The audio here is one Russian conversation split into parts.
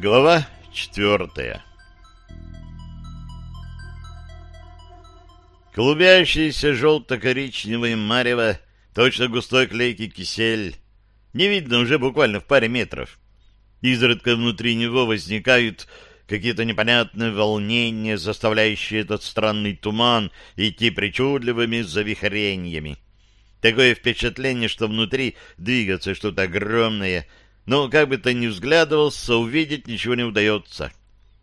Глава четвертая Клубящийся желто-коричневый марево, точно густой клейкий кисель, не видно уже буквально в паре метров. Изредка внутри него возникают какие-то непонятные волнения, заставляющие этот странный туман идти причудливыми завихрениями. Такое впечатление, что внутри двигается что-то огромное, но как бы то ни взглядывался, увидеть ничего не удается.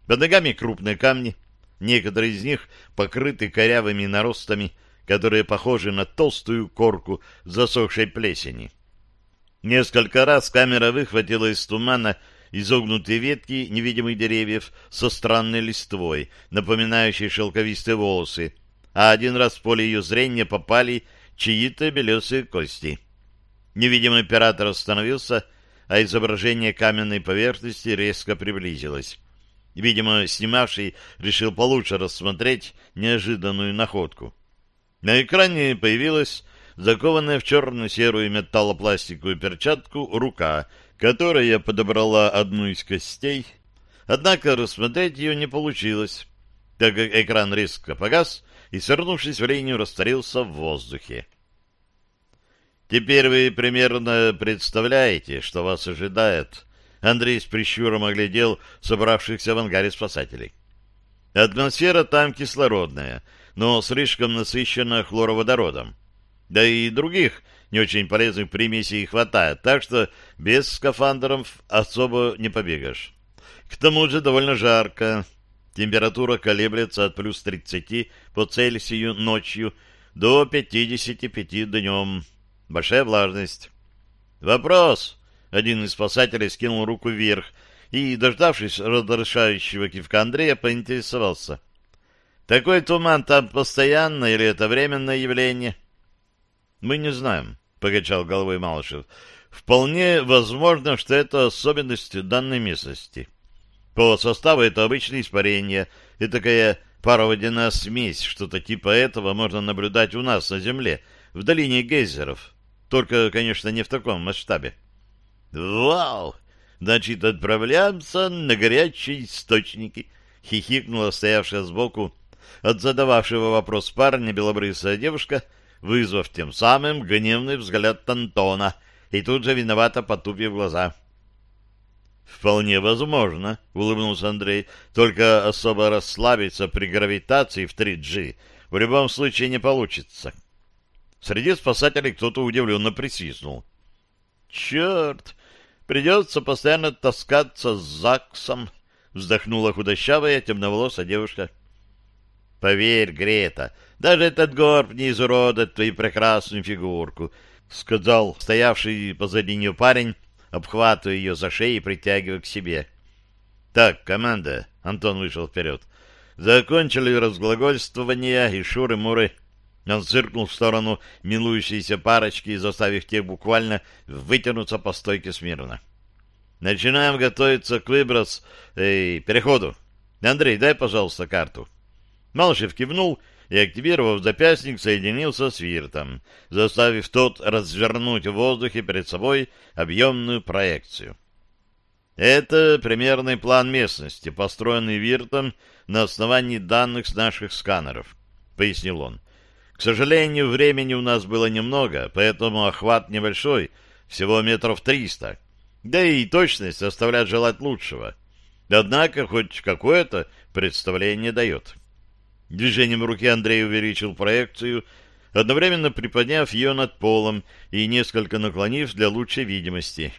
Под ногами крупные камни, некоторые из них покрыты корявыми наростами, которые похожи на толстую корку засохшей плесени. Несколько раз камера выхватила из тумана изогнутые ветки невидимых деревьев со странной листвой, напоминающей шелковистые волосы, а один раз в поле ее зрения попали чьи-то белесые кости. Невидимый оператор остановился, а изображение каменной поверхности резко приблизилось. Видимо, снимавший решил получше рассмотреть неожиданную находку. На экране появилась закованная в черно-серую металлопластиковую перчатку рука, которая подобрала одну из костей, однако рассмотреть ее не получилось, так как экран резко погас, и, свернувшись в линию, растворился в воздухе. Теперь вы примерно представляете, что вас ожидает. Андрей с прищуром оглядел собравшихся в ангаре спасателей. Атмосфера там кислородная, но слишком насыщена хлороводородом. Да и других не очень полезных примесей хватает, так что без скафандров особо не побегаешь. К тому же довольно жарко. Температура колеблется от плюс 30 по Цельсию ночью до 55 днем. Большая влажность. Вопрос. Один из спасателей скинул руку вверх и, дождавшись разрешающего кивка Андрея, поинтересовался. Такой туман там постоянно или это временное явление? Мы не знаем, покачал головой Малышев. Вполне возможно, что это особенность данной местности. По составу это обычное испарение, и такая пароводяная смесь, что-то типа этого можно наблюдать у нас на Земле, в долине гейзеров. Только, конечно, не в таком масштабе. «Вау! Значит, отправляемся на горячие источники!» — хихикнула стоявшая сбоку от задававшего вопрос парня белобрысая девушка, вызвав тем самым гневный взгляд Антона и тут же виновато потупив глаза — «Вполне возможно», — улыбнулся Андрей. «Только особо расслабиться при гравитации в 3G в любом случае не получится». Среди спасателей кто-то удивленно присвистнул. «Черт! Придется постоянно таскаться с ЗАГСом», — вздохнула худощавая темноволосая девушка. «Поверь, Грета, даже этот горб не изуродит твою прекрасную фигурку», — сказал стоявший позади нее парень, обхватывая ее за шею и притягивая к себе. «Так, команда!» — Антон вышел вперед. «Закончили разглагольствование и шуры-муры». Он циркнул в сторону милующейся парочки, заставив тех буквально вытянуться по стойке смирно. «Начинаем готовиться к выброс... Эй, переходу. Андрей, дай, пожалуйста, карту». Малышев кивнул и, активировав запястник, соединился с Виртом, заставив тот развернуть в воздухе перед собой объемную проекцию. Это примерный план местности, построенный Виртом на основании данных с наших сканеров, — пояснил он. К сожалению, времени у нас было немного, поэтому охват небольшой, всего метров триста. Да и точность оставляет желать лучшего. Однако хоть какое-то представление дает. — Движением руки Андрей увеличил проекцию, одновременно приподняв ее над полом и несколько наклонив для лучшей видимости.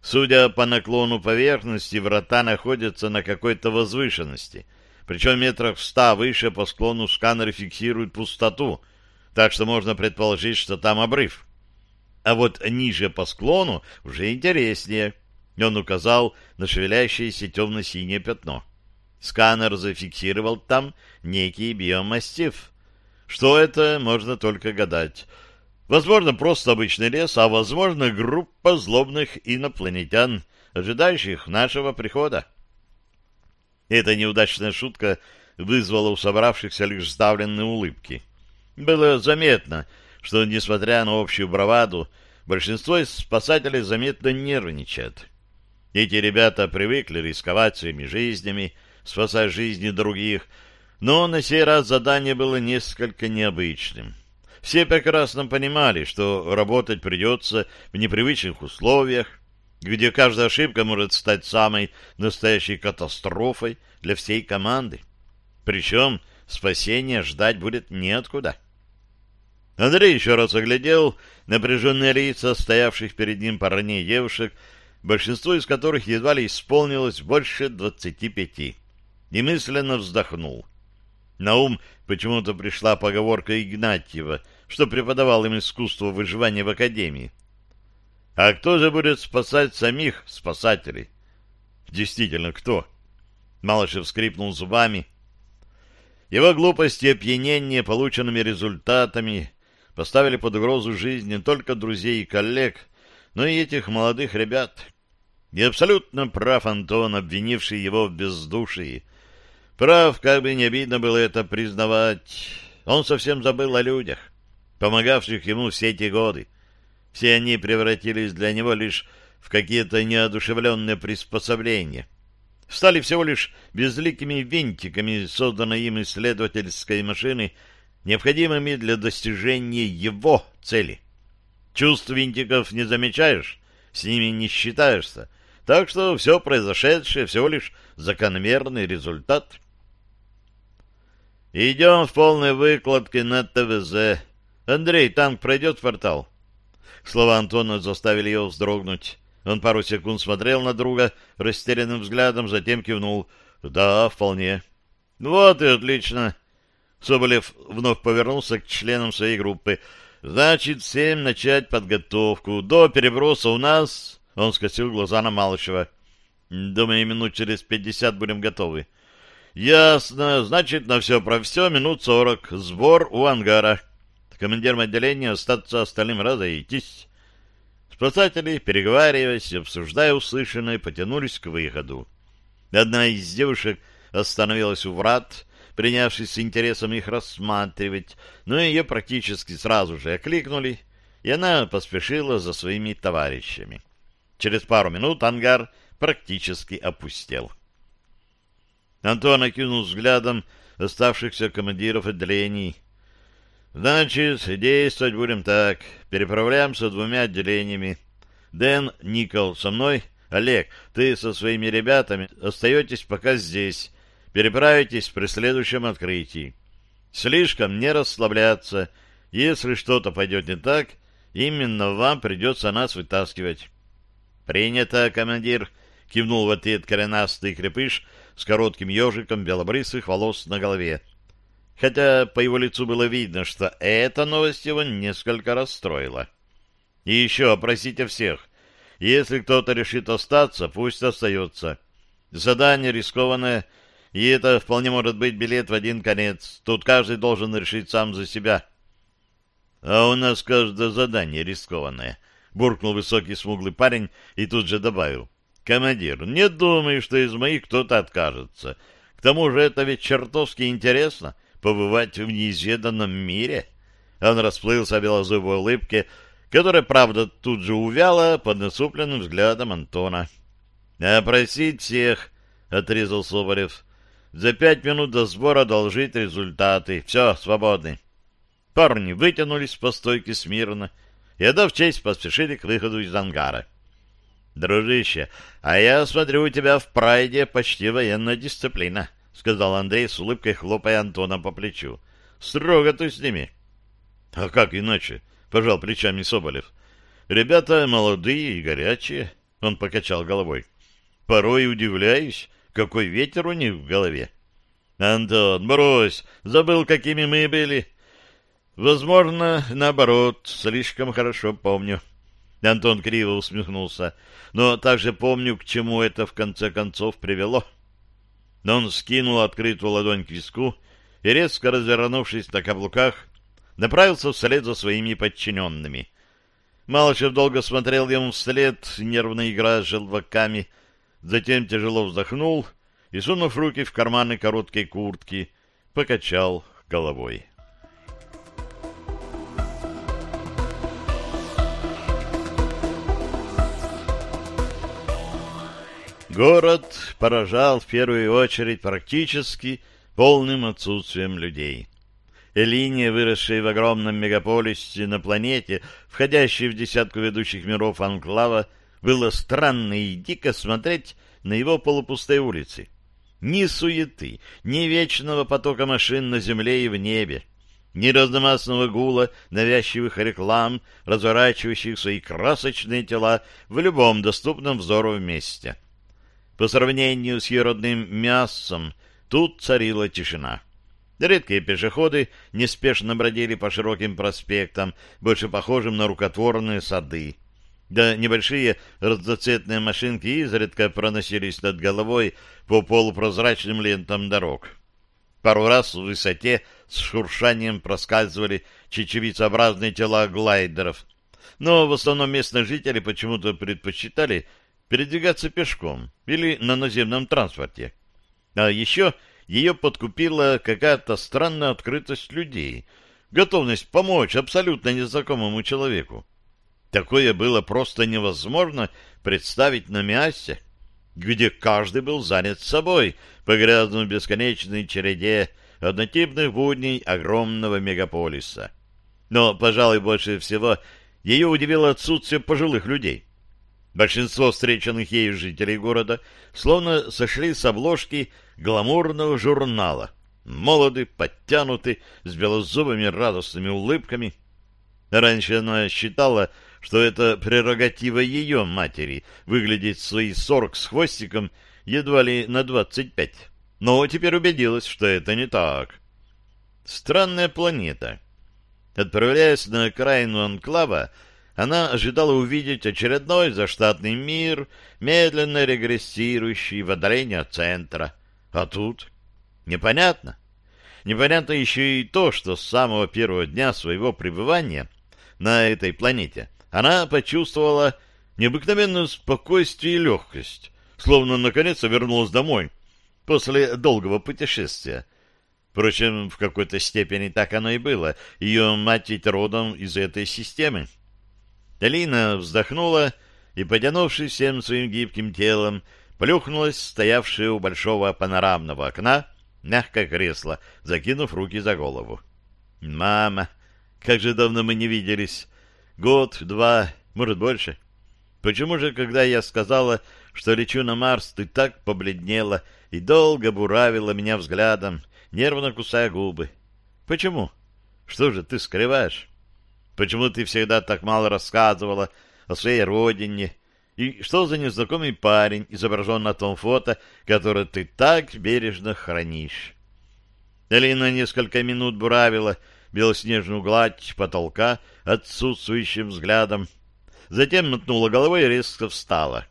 Судя по наклону поверхности, врата находятся на какой-то возвышенности, причем метрах в ста выше по склону сканер фиксирует пустоту, так что можно предположить, что там обрыв. А вот ниже по склону уже интереснее. Он указал на шевелящееся темно-синее пятно. Сканер зафиксировал там некий биомастив. Что это, можно только гадать. Возможно, просто обычный лес, а возможно, группа злобных инопланетян, ожидающих нашего прихода. Эта неудачная шутка вызвала у собравшихся лишь сдавленные улыбки. Было заметно, что, несмотря на общую браваду, большинство из спасателей заметно нервничает. Эти ребята привыкли рисковать своими жизнями, спасая жизни других, но на сей раз задание было несколько необычным. Все прекрасно понимали, что работать придется в непривычных условиях, где каждая ошибка может стать самой настоящей катастрофой для всей команды. Причем спасения ждать будет неоткуда. Андрей еще раз оглядел напряженные лица стоявших перед ним парней девушек, большинство из которых едва ли исполнилось больше двадцати пяти, и вздохнул. На ум почему-то пришла поговорка Игнатьева, что преподавал им искусство выживания в академии. А кто же будет спасать самих спасателей? Действительно, кто? Малышев скрипнул зубами. Его глупость и опьянение полученными результатами поставили под угрозу жизнь не только друзей и коллег, но и этих молодых ребят. И абсолютно прав Антон, обвинивший его в бездушии. Прав, как бы не обидно было это признавать. Он совсем забыл о людях, помогавших ему все эти годы. Все они превратились для него лишь в какие-то неодушевленные приспособления. Стали всего лишь безликими винтиками созданной им исследовательской машины, необходимыми для достижения его цели. Чувств винтиков не замечаешь, с ними не считаешься, так что все произошедшее всего лишь закономерный результат. Идем в полной выкладке на ТВЗ. Андрей, танк пройдет в портал? Слова Антона заставили его вздрогнуть. Он пару секунд смотрел на друга растерянным взглядом, затем кивнул. «Да, вполне». «Вот и отлично». Соболев вновь повернулся к членам своей группы. «Значит, всем начать подготовку. До переброса у нас...» Он скосил глаза на Малышева. «Думаю, минут через пятьдесят будем готовы». «Ясно. Значит, на все про все минут сорок. Сбор у ангара» командиром отделения остаться остальным разойтись. Спасатели, переговариваясь и обсуждая услышанное, потянулись к выходу. Одна из девушек остановилась у врат, принявшись с интересом их рассматривать, но ее практически сразу же окликнули, и она поспешила за своими товарищами. Через пару минут ангар практически опустел. Антон окинул взглядом оставшихся командиров отделений, Значит, действовать будем так. Переправляемся двумя отделениями. Дэн, Никол со мной. Олег, ты со своими ребятами остаетесь пока здесь. Переправитесь при следующем открытии. Слишком не расслабляться. Если что-то пойдет не так, именно вам придется нас вытаскивать. Принято, командир, кивнул в ответ коренастый крепыш с коротким ежиком белобрысых волос на голове хотя по его лицу было видно, что эта новость его несколько расстроила. И еще опросите всех. Если кто-то решит остаться, пусть остается. Задание рискованное, и это вполне может быть билет в один конец. Тут каждый должен решить сам за себя. — А у нас каждое задание рискованное, — буркнул высокий смуглый парень и тут же добавил. — Командир, не думай, что из моих кто-то откажется. К тому же это ведь чертовски интересно — побывать в неизведанном мире? Он расплылся в белозубой улыбке, которая, правда, тут же увяла под насупленным взглядом Антона. — Опросить всех, — отрезал Соболев. — За пять минут до сбора должить результаты. Все, свободны. Парни вытянулись по стойке смирно и, отдав честь, поспешили к выходу из ангара. — Дружище, а я смотрю, у тебя в прайде почти военная дисциплина. —— сказал Андрей с улыбкой, хлопая Антона по плечу. — Строго ты с ними. — А как иначе? — пожал плечами Соболев. — Ребята молодые и горячие, — он покачал головой. — Порой удивляюсь, какой ветер у них в голове. — Антон, брось, забыл, какими мы были. — Возможно, наоборот, слишком хорошо помню. Антон криво усмехнулся. — Но также помню, к чему это в конце концов привело. — но он скинул открытую ладонь к виску и, резко развернувшись на каблуках, направился вслед за своими подчиненными. Малышев долго смотрел ему вслед, нервно играя с желваками, затем тяжело вздохнул и, сунув руки в карманы короткой куртки, покачал головой. Город поражал в первую очередь практически полным отсутствием людей. И линия, выросшая в огромном мегаполисе на планете, входящей в десятку ведущих миров Анклава, было странно и дико смотреть на его полупустые улицы. Ни суеты, ни вечного потока машин на земле и в небе, ни разномастного гула навязчивых реклам, разворачивающих свои красочные тела в любом доступном взору месте. По сравнению с ее родным мясом, тут царила тишина. Редкие пешеходы неспешно бродили по широким проспектам, больше похожим на рукотворные сады. Да небольшие разноцветные машинки изредка проносились над головой по полупрозрачным лентам дорог. Пару раз в высоте с шуршанием проскальзывали чечевицеобразные тела глайдеров. Но в основном местные жители почему-то предпочитали передвигаться пешком или на наземном транспорте. А еще ее подкупила какая-то странная открытость людей, готовность помочь абсолютно незнакомому человеку. Такое было просто невозможно представить на Миасе, где каждый был занят собой, погрязнув в бесконечной череде однотипных будней огромного мегаполиса. Но, пожалуй, больше всего ее удивило отсутствие пожилых людей. Большинство встреченных ею жителей города словно сошли с обложки гламурного журнала. Молоды, подтянуты, с белозубыми радостными улыбками. Раньше она считала, что это прерогатива ее матери — выглядеть свои сорок с хвостиком едва ли на двадцать пять. Но теперь убедилась, что это не так. Странная планета. Отправляясь на окраину анклава, она ожидала увидеть очередной заштатный мир, медленно регрессирующий в отдаление от центра. А тут непонятно. Непонятно еще и то, что с самого первого дня своего пребывания на этой планете она почувствовала необыкновенное спокойствие и легкость, словно наконец вернулась домой после долгого путешествия. Впрочем, в какой-то степени так оно и было. Ее мать ведь родом из этой системы. Алина вздохнула и, потянувшись всем своим гибким телом, плюхнулась стоявшая у большого панорамного окна мягкое кресло, закинув руки за голову. «Мама, как же давно мы не виделись! Год, два, может, больше. Почему же, когда я сказала, что лечу на Марс, ты так побледнела и долго буравила меня взглядом, нервно кусая губы? Почему? Что же ты скрываешь? Почему ты всегда так мало рассказывала о своей родине? И что за незнакомый парень изображен на том фото, которое ты так бережно хранишь? Элина несколько минут буравила белоснежную гладь потолка отсутствующим взглядом, затем мотнула головой и резко встала.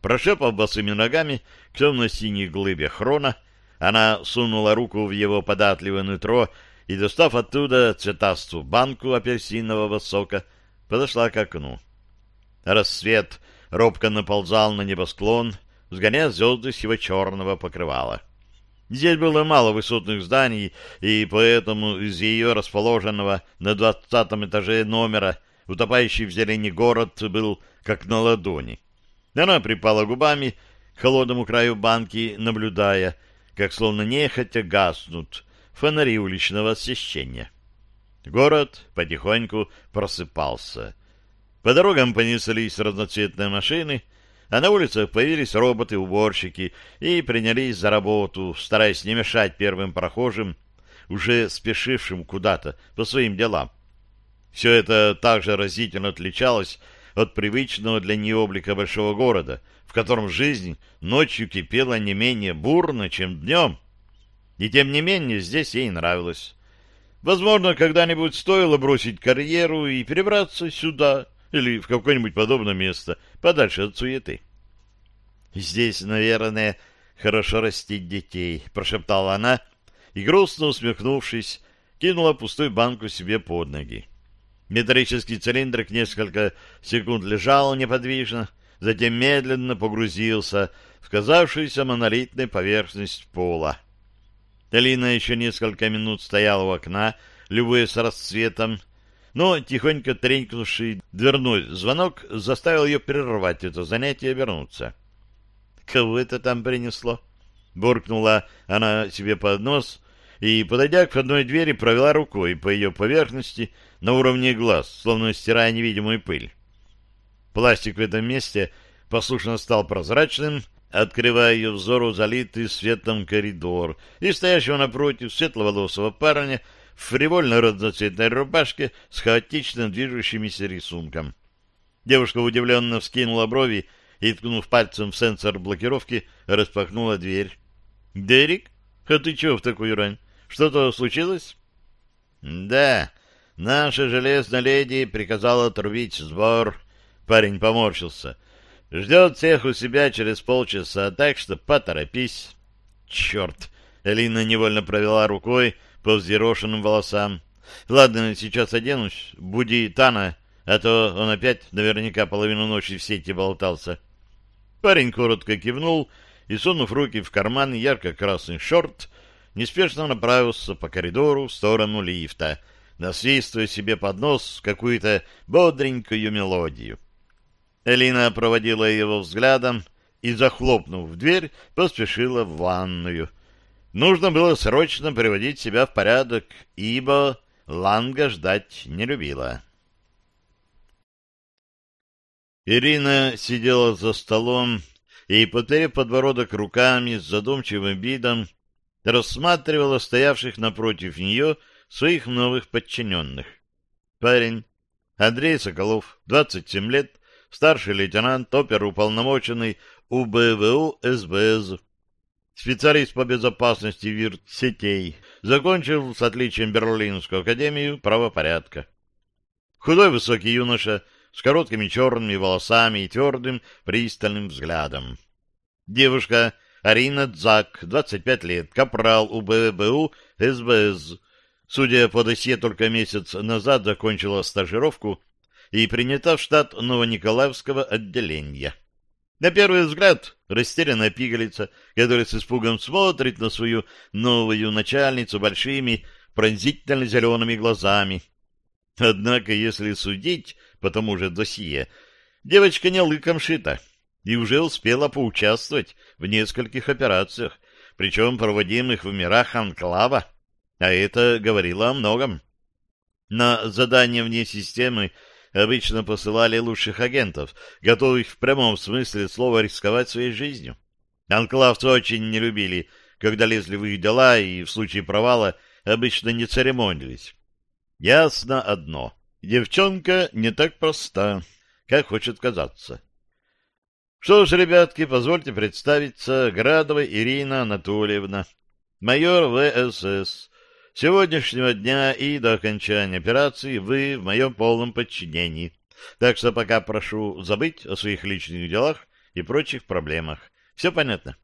Прошепав босыми ногами к темно-синей глыбе хрона, она сунула руку в его податливое нутро и, достав оттуда цветастую банку апельсинового сока, подошла к окну. Рассвет робко наползал на небосклон, сгоняя звезды с его черного покрывала. Здесь было мало высотных зданий, и поэтому из ее расположенного на двадцатом этаже номера утопающий в зелени город был как на ладони. Она припала губами к холодному краю банки, наблюдая, как словно нехотя гаснут фонари уличного освещения. Город потихоньку просыпался. По дорогам понеслись разноцветные машины, а на улицах появились роботы-уборщики и принялись за работу, стараясь не мешать первым прохожим, уже спешившим куда-то по своим делам. Все это также разительно отличалось от привычного для нее облика большого города, в котором жизнь ночью кипела не менее бурно, чем днем. И тем не менее здесь ей нравилось. Возможно, когда-нибудь стоило бросить карьеру и перебраться сюда, или в какое-нибудь подобное место, подальше от суеты. «Здесь, наверное, хорошо растить детей», — прошептала она, и, грустно усмехнувшись, кинула пустую банку себе под ноги. Металлический цилиндрик несколько секунд лежал неподвижно, затем медленно погрузился в казавшуюся монолитной поверхность пола. Элина еще несколько минут стояла у окна, любуясь расцветом, но тихонько тренькнувший дверной звонок заставил ее прервать это занятие и вернуться. Кого это там принесло? Буркнула она себе под нос и, подойдя к входной двери, провела рукой по ее поверхности на уровне глаз, словно стирая невидимую пыль. Пластик в этом месте послушно стал прозрачным, открывая ее взору залитый светом коридор и стоящего напротив светловолосого парня в фривольно разноцветной рубашке с хаотично движущимися рисунком. Девушка удивленно вскинула брови и, ткнув пальцем в сенсор блокировки, распахнула дверь. — Дерек, а ты чего в такую рань? Что-то случилось? — Да, наша железная леди приказала отрубить сбор. Парень поморщился. — Ждет всех у себя через полчаса, так что поторопись. — Черт! Элина невольно провела рукой по взъерошенным волосам. — Ладно, сейчас оденусь. Буди Тана, а то он опять наверняка половину ночи в сети болтался. Парень коротко кивнул и, сунув руки в карман ярко-красный шорт, неспешно направился по коридору в сторону лифта, насвистывая себе под нос какую-то бодренькую мелодию. Элина проводила его взглядом и, захлопнув дверь, поспешила в ванную. Нужно было срочно приводить себя в порядок, ибо Ланга ждать не любила. Ирина сидела за столом и, потеряв подбородок руками с задумчивым видом, рассматривала стоявших напротив нее своих новых подчиненных. Парень Андрей Соколов, 27 лет, старший лейтенант, оперуполномоченный УБВУ СБС, специалист по безопасности вирт-сетей, закончил с отличием Берлинскую академию правопорядка. Худой высокий юноша с короткими черными волосами и твердым пристальным взглядом. Девушка Арина Дзак, 25 лет, капрал УББУ СБС. Судя по досье, только месяц назад закончила стажировку и принята в штат Новониколаевского отделения. На первый взгляд растерянная пигалица, которая с испугом смотрит на свою новую начальницу большими пронзительно-зелеными глазами. Однако, если судить по тому же досье, девочка не лыком шита и уже успела поучаствовать в нескольких операциях, причем проводимых в мирах Анклава, а это говорило о многом. На задание вне системы обычно посылали лучших агентов, готовых в прямом смысле слова рисковать своей жизнью. Анклавцы очень не любили, когда лезли в их дела и в случае провала обычно не церемонились. Ясно одно. Девчонка не так проста, как хочет казаться. Что ж, ребятки, позвольте представиться, Градова Ирина Анатольевна, майор ВСС. Сегодняшнего дня и до окончания операции вы в моем полном подчинении. Так что пока прошу забыть о своих личных делах и прочих проблемах. Все понятно?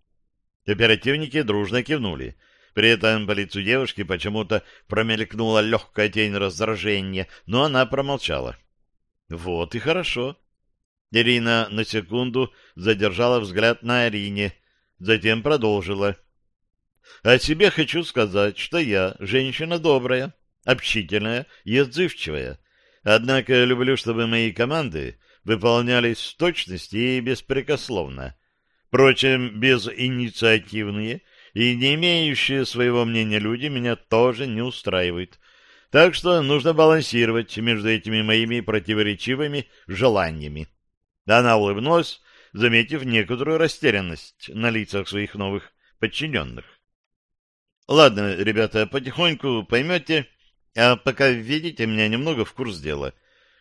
Оперативники дружно кивнули. При этом по лицу девушки почему-то промелькнула легкая тень раздражения, но она промолчала. Вот и хорошо. Ирина на секунду задержала взгляд на Арине, затем продолжила. О себе хочу сказать, что я женщина добрая, общительная и отзывчивая. Однако люблю, чтобы мои команды выполнялись в точности и беспрекословно. Впрочем, безинициативные и не имеющие своего мнения люди меня тоже не устраивают. Так что нужно балансировать между этими моими противоречивыми желаниями. Она улыбнулась, заметив некоторую растерянность на лицах своих новых подчиненных. Ладно, ребята, потихоньку поймете, а пока введите меня немного в курс дела.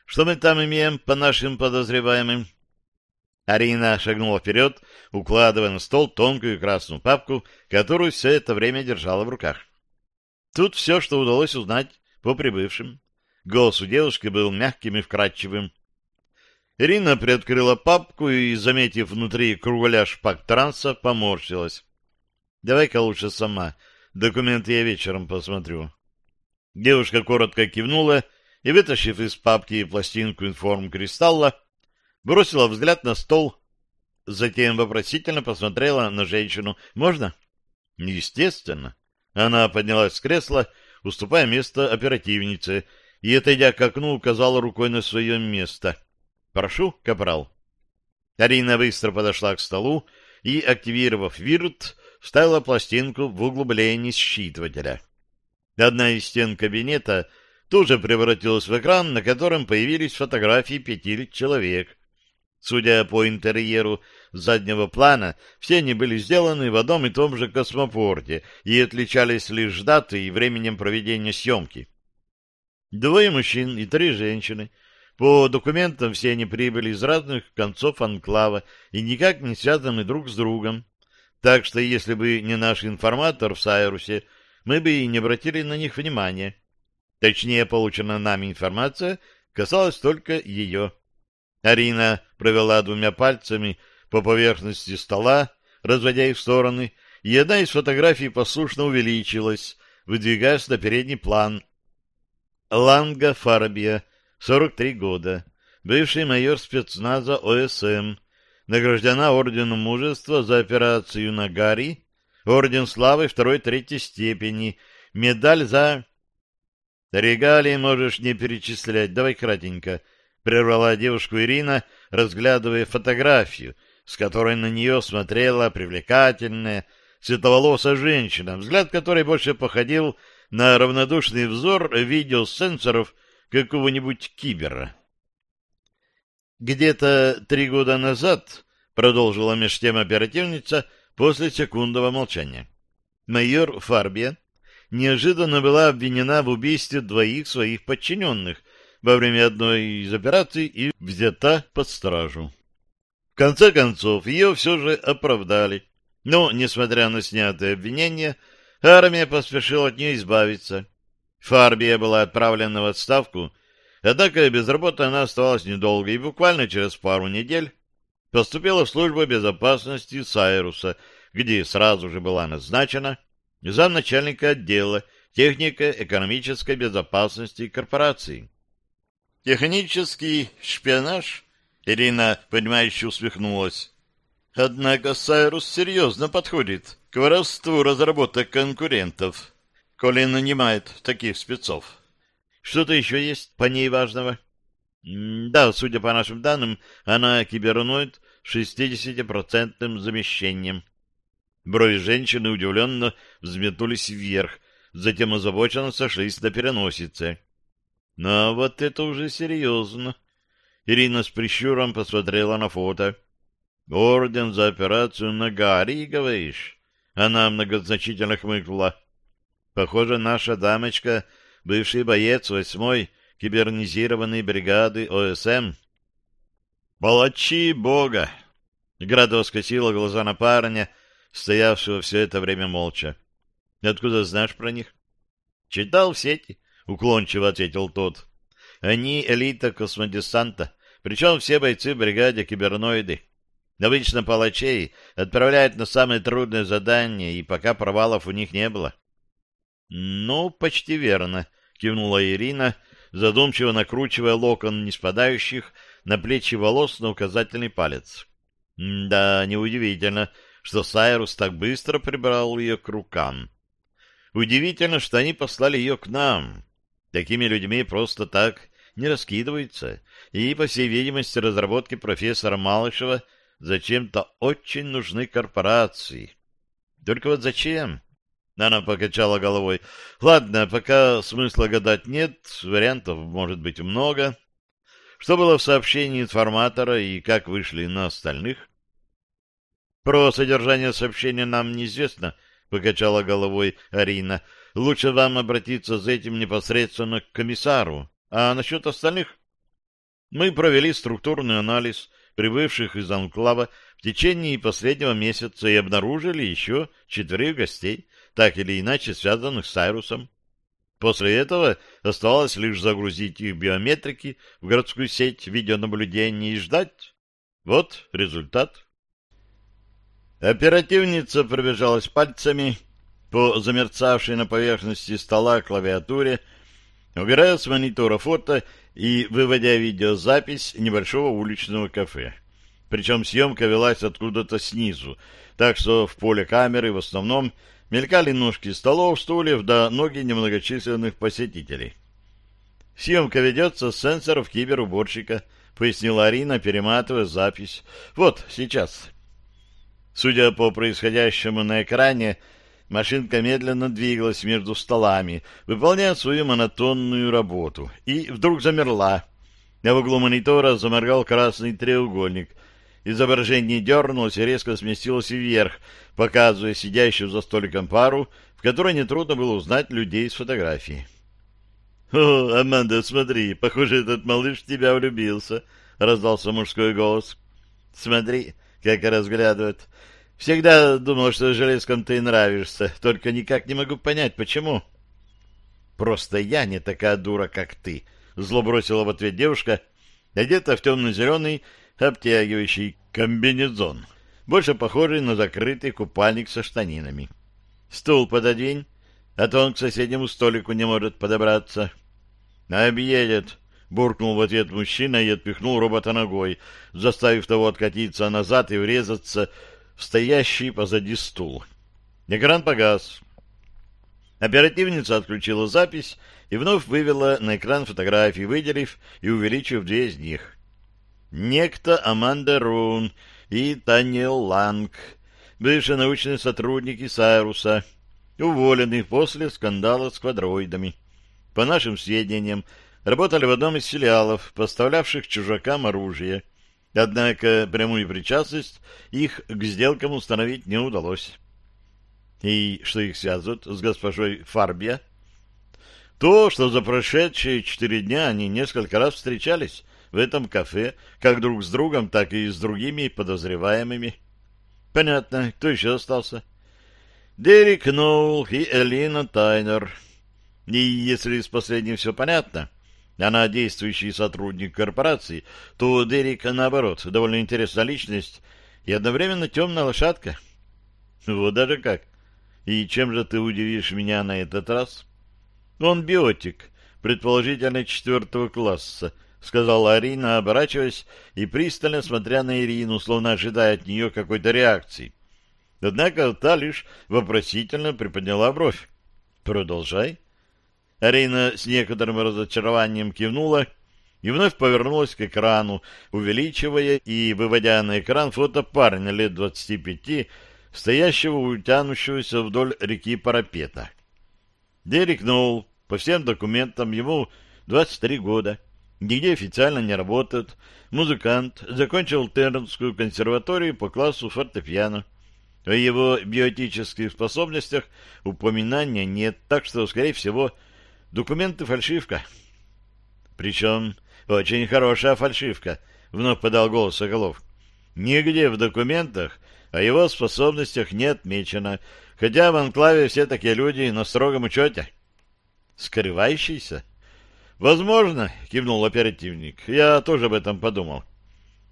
Что мы там имеем по нашим подозреваемым? Арина шагнула вперед, укладывая на стол тонкую красную папку, которую все это время держала в руках. Тут все, что удалось узнать по прибывшим. Голос у девушки был мягким и вкрадчивым. Ирина приоткрыла папку и, заметив внутри кругляш шпак транса, поморщилась. — Давай-ка лучше сама. Документы я вечером посмотрю. Девушка коротко кивнула и, вытащив из папки пластинку информ-кристалла, бросила взгляд на стол, затем вопросительно посмотрела на женщину. «Можно?» «Естественно». Она поднялась с кресла, уступая место оперативнице, и, отойдя к окну, указала рукой на свое место. «Прошу, капрал». Арина быстро подошла к столу и, активировав вирт, вставила пластинку в углубление считывателя. Одна из стен кабинета тоже превратилась в экран, на котором появились фотографии пяти человек. Судя по интерьеру заднего плана, все они были сделаны в одном и том же космопорте и отличались лишь датой и временем проведения съемки. Двое мужчин и три женщины. По документам все они прибыли из разных концов анклава и никак не связаны друг с другом. Так что если бы не наш информатор в Сайрусе, мы бы и не обратили на них внимания. Точнее, полученная нами информация касалась только ее. Арина провела двумя пальцами по поверхности стола, разводя их в стороны, и одна из фотографий послушно увеличилась, выдвигаясь на передний план. Ланга Фарбия, 43 года, бывший майор спецназа ОСМ, награждена Орденом Мужества за операцию на Гарри, Орден Славы второй-третьей степени, медаль за... Регалии можешь не перечислять, давай кратенько, прервала девушку Ирина, разглядывая фотографию, с которой на нее смотрела привлекательная, светловолосая женщина, взгляд которой больше походил на равнодушный взор видеосенсоров какого-нибудь кибера. «Где-то три года назад», — продолжила меж тем оперативница после секундного молчания, майор Фарбия неожиданно была обвинена в убийстве двоих своих подчиненных во время одной из операций и взята под стражу конце концов, ее все же оправдали. Но, несмотря на снятые обвинения, армия поспешила от нее избавиться. Фарбия была отправлена в отставку, однако без работы она оставалась недолго и буквально через пару недель поступила в службу безопасности Сайруса, где сразу же была назначена замначальника отдела технико-экономической безопасности корпорации. Технический шпионаж Ирина, понимающе усмехнулась. Однако Сайрус серьезно подходит к воровству разработок конкурентов, коли нанимает таких спецов. Что-то еще есть по ней важного? Да, судя по нашим данным, она киберноид с 60% замещением. Брови женщины удивленно взметнулись вверх, затем озабоченно сошлись на переносице. Но вот это уже серьезно. Ирина с прищуром посмотрела на фото. «Орден за операцию на Гарри, говоришь?» Она многозначительно хмыкнула. «Похоже, наша дамочка — бывший боец восьмой кибернизированной бригады ОСМ». «Палачи Бога!» Градова скосила глаза на парня, стоявшего все это время молча. «Откуда знаешь про них?» «Читал в сети», — уклончиво ответил тот. «Они элита космодесанта, причем все бойцы в бригаде киберноиды. Обычно палачей отправляют на самые трудные задания, и пока провалов у них не было. — Ну, почти верно, — кивнула Ирина, задумчиво накручивая локон неспадающих на плечи волос на указательный палец. — Да, неудивительно, что Сайрус так быстро прибрал ее к рукам. Удивительно, что они послали ее к нам. Такими людьми просто так не раскидываются, и, по всей видимости, разработки профессора Малышева зачем-то очень нужны корпорации. Только вот зачем? Она покачала головой. Ладно, пока смысла гадать нет, вариантов может быть много. Что было в сообщении информатора и как вышли на остальных? Про содержание сообщения нам неизвестно, покачала головой Арина. Лучше вам обратиться за этим непосредственно к комиссару. А насчет остальных? Мы провели структурный анализ прибывших из Анклава в течение последнего месяца и обнаружили еще четырех гостей, так или иначе связанных с Айрусом. После этого оставалось лишь загрузить их биометрики в городскую сеть видеонаблюдения и ждать. Вот результат. Оперативница пробежалась пальцами по замерцавшей на поверхности стола клавиатуре, убирая с монитора фото и выводя видеозапись небольшого уличного кафе. Причем съемка велась откуда-то снизу, так что в поле камеры в основном мелькали ножки столов, стульев да ноги немногочисленных посетителей. «Съемка ведется с сенсоров киберуборщика», — пояснила Арина, перематывая запись. «Вот, сейчас». Судя по происходящему на экране, машинка медленно двигалась между столами, выполняя свою монотонную работу, и вдруг замерла. На углу монитора заморгал красный треугольник. Изображение дернулось и резко сместилось вверх, показывая сидящую за столиком пару, в которой нетрудно было узнать людей с фотографии. — О, Аманда, смотри, похоже, этот малыш в тебя влюбился, — раздался мужской голос. — Смотри, как разглядывает. Всегда думал, что железком ты нравишься, только никак не могу понять, почему. — Просто я не такая дура, как ты, — зло бросила в ответ девушка, одета в темно-зеленый обтягивающий комбинезон, больше похожий на закрытый купальник со штанинами. — Стул пододвинь, а то он к соседнему столику не может подобраться. — Объедет, — буркнул в ответ мужчина и отпихнул робота ногой, заставив того откатиться назад и врезаться в стоящий позади стул. Экран погас. Оперативница отключила запись и вновь вывела на экран фотографии, выделив и увеличив две из них. Некто Аманда Рун и Таниэл Ланг, бывшие научные сотрудники Сайруса, уволены после скандала с квадроидами. По нашим сведениям, работали в одном из филиалов, поставлявших чужакам оружие. Однако прямую причастность их к сделкам установить не удалось. И что их связывает с госпожой Фарбия? То, что за прошедшие четыре дня они несколько раз встречались в этом кафе, как друг с другом, так и с другими подозреваемыми. Понятно, кто еще остался? Дерек Ноул и Элина Тайнер. И если с последним все понятно, она действующий сотрудник корпорации, то Дерек, наоборот, довольно интересная личность и одновременно темная лошадка. Вот даже как. И чем же ты удивишь меня на этот раз? Он биотик, предположительно четвертого класса, сказала Арина, оборачиваясь и пристально смотря на Ирину, словно ожидая от нее какой-то реакции. Однако та лишь вопросительно приподняла бровь. «Продолжай». Арина с некоторым разочарованием кивнула и вновь повернулась к экрану, увеличивая и выводя на экран фото парня лет двадцати пяти, стоящего утянущегося вдоль реки парапета. Дерек Ноул, по всем документам, ему 23 года, нигде официально не работает, музыкант, закончил Тернскую консерваторию по классу фортепиано. О его биотических способностях упоминания нет, так что, скорее всего, Документы фальшивка. Причем очень хорошая фальшивка, вновь подал голос Соколов. Нигде в документах о его способностях не отмечено, хотя в анклаве все такие люди на строгом учете. Скрывающийся? Возможно, кивнул оперативник. Я тоже об этом подумал.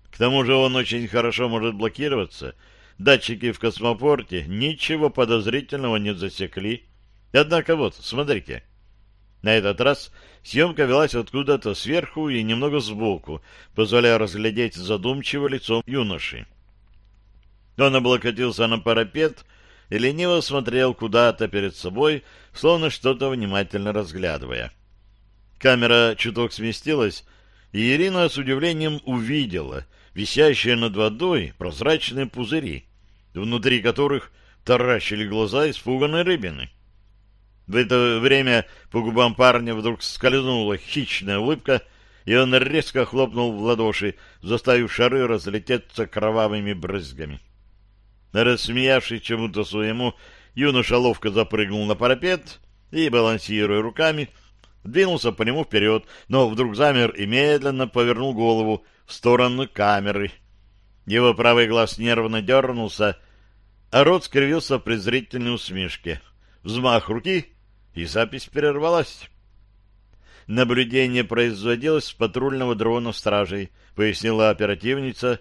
К тому же он очень хорошо может блокироваться. Датчики в космопорте ничего подозрительного не засекли. Однако вот, смотрите. На этот раз съемка велась откуда-то сверху и немного сбоку, позволяя разглядеть задумчивое лицо юноши. Он облокотился на парапет и лениво смотрел куда-то перед собой, словно что-то внимательно разглядывая. Камера чуток сместилась, и Ирина с удивлением увидела висящие над водой прозрачные пузыри, внутри которых таращили глаза испуганной рыбины. В это время по губам парня вдруг скользнула хищная улыбка, и он резко хлопнул в ладоши, заставив шары разлететься кровавыми брызгами. Рассмеявшись чему-то своему, юноша ловко запрыгнул на парапет и, балансируя руками, двинулся по нему вперед, но вдруг замер и медленно повернул голову в сторону камеры. Его правый глаз нервно дернулся, а рот скривился в презрительной усмешке. Взмах руки, и запись прервалась. Наблюдение производилось с патрульного дрона стражей, пояснила оперативница,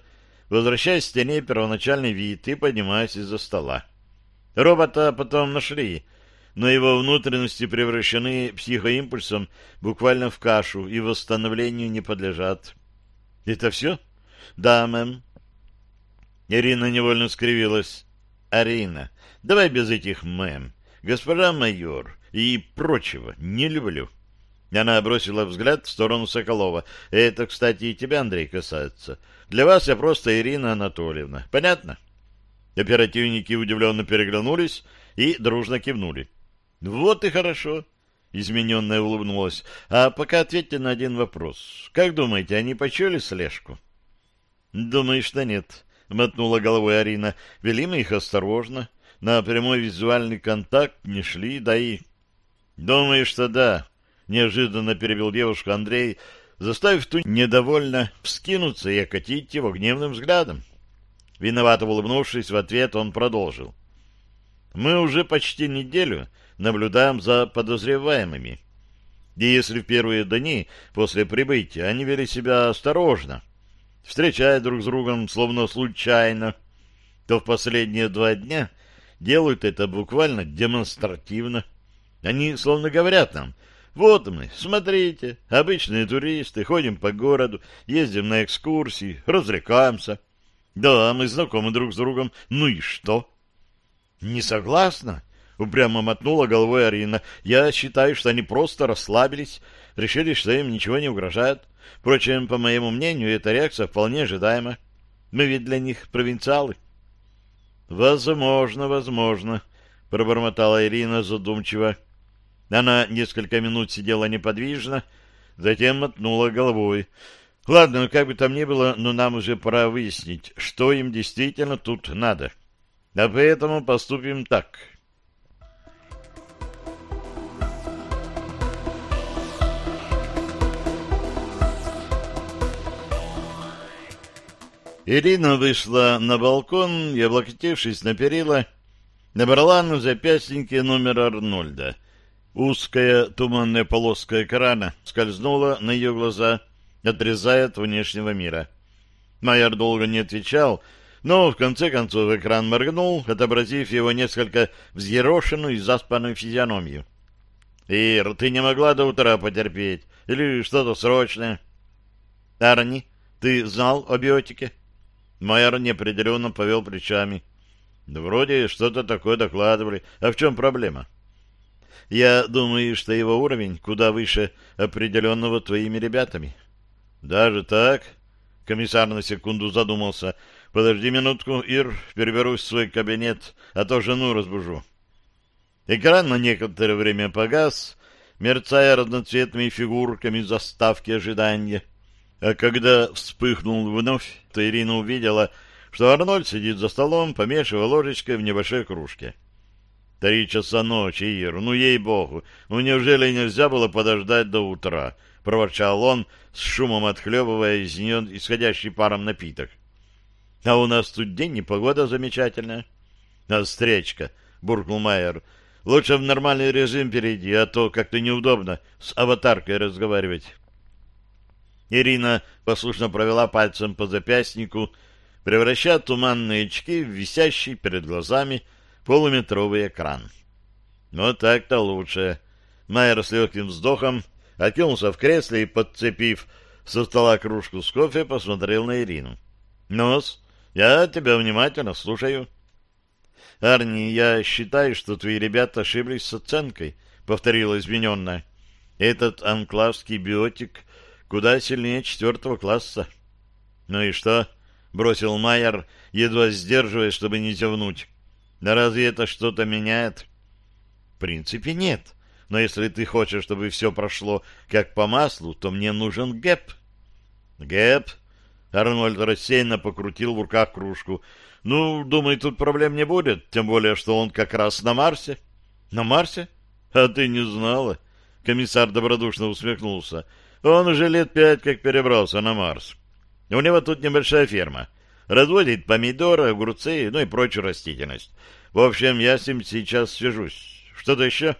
возвращаясь к стене первоначальный вид и поднимаясь из-за стола. Робота потом нашли, но его внутренности превращены психоимпульсом буквально в кашу и восстановлению не подлежат. — Это все? — Да, мэм. Ирина невольно скривилась. — Арина, давай без этих мэм. Госпожа майор, и прочего не люблю. Она бросила взгляд в сторону Соколова. Это, кстати, и тебя, Андрей, касается. Для вас я просто Ирина Анатольевна. Понятно? Оперативники удивленно переглянулись и дружно кивнули. Вот и хорошо. Измененная улыбнулась. А пока ответьте на один вопрос. Как думаете, они почули слежку? Думаю, что нет, мотнула головой Арина. Вели мы их осторожно. На прямой визуальный контакт не шли, да и... Думаю, что да, неожиданно перебил девушку Андрей, заставив ту недовольно вскинуться и окатить его гневным взглядом. Виновато улыбнувшись в ответ, он продолжил. Мы уже почти неделю наблюдаем за подозреваемыми. И если в первые дни после прибытия они вели себя осторожно, встречая друг с другом словно случайно, то в последние два дня делают это буквально демонстративно. Они словно говорят нам, вот мы, смотрите, обычные туристы, ходим по городу, ездим на экскурсии, развлекаемся. Да, мы знакомы друг с другом, ну и что? Не согласна? — упрямо мотнула головой Арина. «Я считаю, что они просто расслабились, решили, что им ничего не угрожает. Впрочем, по моему мнению, эта реакция вполне ожидаема. Мы ведь для них провинциалы». «Возможно, возможно», — пробормотала Ирина задумчиво. Она несколько минут сидела неподвижно, затем мотнула головой. «Ладно, как бы там ни было, но нам уже пора выяснить, что им действительно тут надо. А поэтому поступим так». Ирина вышла на балкон и, облокотившись на перила, набрала на запястнике номер Арнольда. Узкая туманная полоска экрана скользнула на ее глаза, отрезая от внешнего мира. Майер долго не отвечал, но в конце концов экран моргнул, отобразив его несколько взъерошенную и заспанную физиономию. «Ир, ты не могла до утра потерпеть? Или что-то срочное?» «Арни, ты знал о биотике?» Майор неопределенно повел плечами. Да вроде что-то такое докладывали. А в чем проблема? Я думаю, что его уровень куда выше определенного твоими ребятами. Даже так? Комиссар на секунду задумался. Подожди минутку, Ир, переберусь в свой кабинет, а то жену разбужу. Экран на некоторое время погас, мерцая разноцветными фигурками заставки ожидания. А когда вспыхнул вновь, то Ирина увидела, что Арнольд сидит за столом, помешивая ложечкой в небольшой кружке. Три часа ночи, Ир, ну ей-богу, ну неужели нельзя было подождать до утра? — проворчал он, с шумом отхлебывая из нее исходящий паром напиток. — А у нас тут день и погода замечательная. — Остречка, — буркнул Майер, — лучше в нормальный режим перейди, а то как-то неудобно с аватаркой разговаривать. Ирина послушно провела пальцем по запястнику, превращая туманные очки в висящий перед глазами полуметровый экран. Вот так-то лучше. Майер с легким вздохом откинулся в кресле и, подцепив со стола кружку с кофе, посмотрел на Ирину. «Нос, я тебя внимательно слушаю». «Арни, я считаю, что твои ребята ошиблись с оценкой», — повторила измененная. «Этот анклавский биотик куда сильнее четвертого класса. — Ну и что? — бросил Майер, едва сдерживая, чтобы не зевнуть. — Да разве это что-то меняет? — В принципе, нет. Но если ты хочешь, чтобы все прошло как по маслу, то мне нужен гэп. — Гэп? Арнольд рассеянно покрутил в руках кружку. — Ну, думаю, тут проблем не будет, тем более, что он как раз на Марсе. — На Марсе? А ты не знала? Комиссар добродушно усмехнулся. — он уже лет пять как перебрался на Марс. У него тут небольшая ферма. Разводит помидоры, огурцы, ну и прочую растительность. В общем, я с ним сейчас свяжусь. Что-то еще?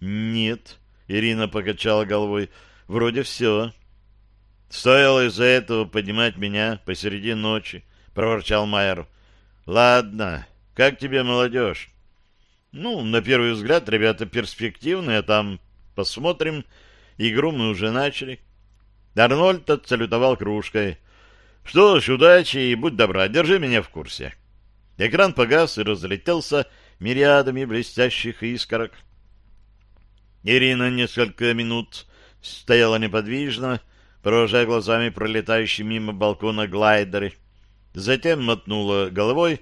Нет, Ирина покачала головой. Вроде все. Стоило из-за этого поднимать меня посреди ночи, проворчал Майер. Ладно, как тебе молодежь? Ну, на первый взгляд, ребята перспективные, а там посмотрим, Игру мы уже начали. Арнольд отсалютовал кружкой. Что ж, удачи и будь добра, держи меня в курсе. Экран погас и разлетелся мириадами блестящих искорок. Ирина несколько минут стояла неподвижно, провожая глазами пролетающие мимо балкона глайдеры. Затем мотнула головой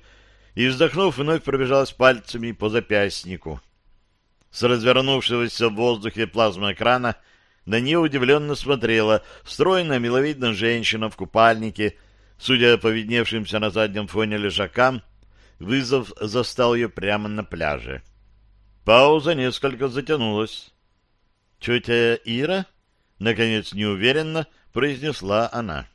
и, вздохнув, вновь пробежалась пальцами по запястнику. С развернувшегося в воздухе плазмоэкрана на нее удивленно смотрела стройная миловидная женщина в купальнике, судя по видневшимся на заднем фоне лежакам, вызов застал ее прямо на пляже. Пауза несколько затянулась. — Тетя Ира? — наконец неуверенно произнесла она.